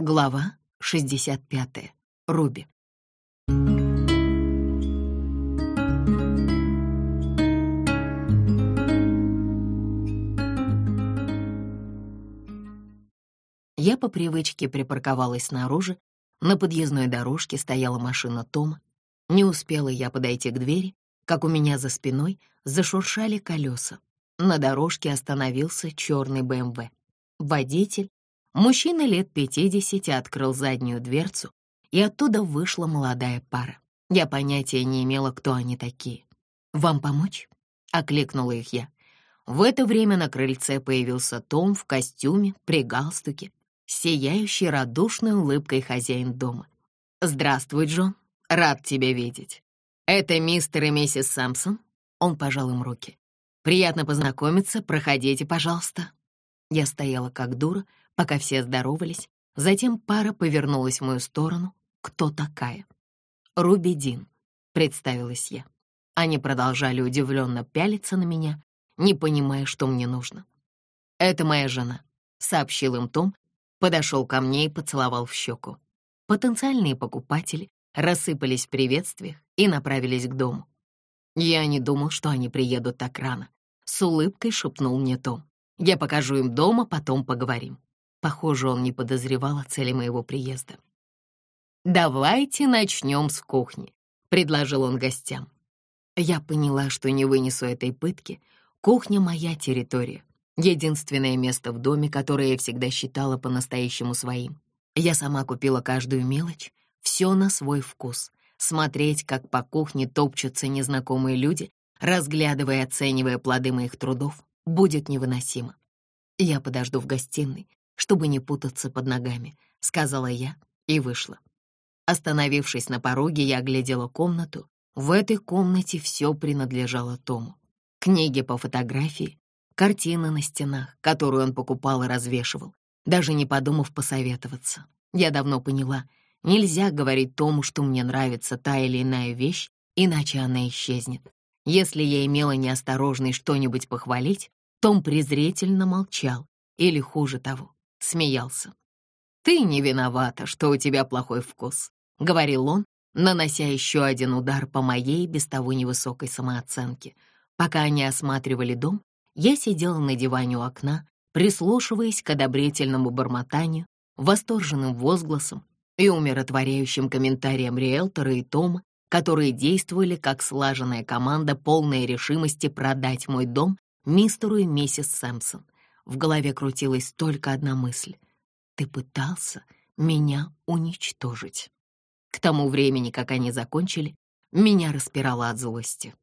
Глава 65. Руби. Я по привычке припарковалась снаружи. На подъездной дорожке стояла машина Тома. Не успела я подойти к двери, как у меня за спиной зашуршали колеса. На дорожке остановился черный БМВ. Водитель Мужчина лет пятидесяти открыл заднюю дверцу, и оттуда вышла молодая пара. Я понятия не имела, кто они такие. «Вам помочь?» — окликнула их я. В это время на крыльце появился Том в костюме, при галстуке, сияющий радушной улыбкой хозяин дома. «Здравствуй, Джон. Рад тебя видеть. Это мистер и миссис Самсон?» Он пожал им руки. «Приятно познакомиться. Проходите, пожалуйста». Я стояла как дура, Пока все здоровались, затем пара повернулась в мою сторону. Кто такая? Руби Дин, представилась я. Они продолжали удивленно пялиться на меня, не понимая, что мне нужно. «Это моя жена», — сообщил им Том, подошел ко мне и поцеловал в щеку. Потенциальные покупатели рассыпались в приветствиях и направились к дому. Я не думал, что они приедут так рано. С улыбкой шепнул мне Том. «Я покажу им дома, потом поговорим». Похоже, он не подозревал о цели моего приезда. «Давайте начнем с кухни», — предложил он гостям. Я поняла, что не вынесу этой пытки. Кухня — моя территория. Единственное место в доме, которое я всегда считала по-настоящему своим. Я сама купила каждую мелочь, все на свой вкус. Смотреть, как по кухне топчутся незнакомые люди, разглядывая и оценивая плоды моих трудов, будет невыносимо. Я подожду в гостиной, чтобы не путаться под ногами», — сказала я и вышла. Остановившись на пороге, я оглядела комнату. В этой комнате все принадлежало Тому. Книги по фотографии, картины на стенах, которую он покупал и развешивал, даже не подумав посоветоваться. Я давно поняла, нельзя говорить Тому, что мне нравится та или иная вещь, иначе она исчезнет. Если я имела неосторожность что-нибудь похвалить, том презрительно молчал, или хуже того, смеялся. «Ты не виновата, что у тебя плохой вкус», — говорил он, нанося еще один удар по моей без того невысокой самооценке. Пока они осматривали дом, я сидела на диване у окна, прислушиваясь к одобрительному бормотанию, восторженным возгласам и умиротворяющим комментариям риэлтора и Тома, которые действовали как слаженная команда, полная решимости продать мой дом мистеру и миссис Сэмпсон — в голове крутилась только одна мысль. «Ты пытался меня уничтожить». К тому времени, как они закончили, меня распирало от злости.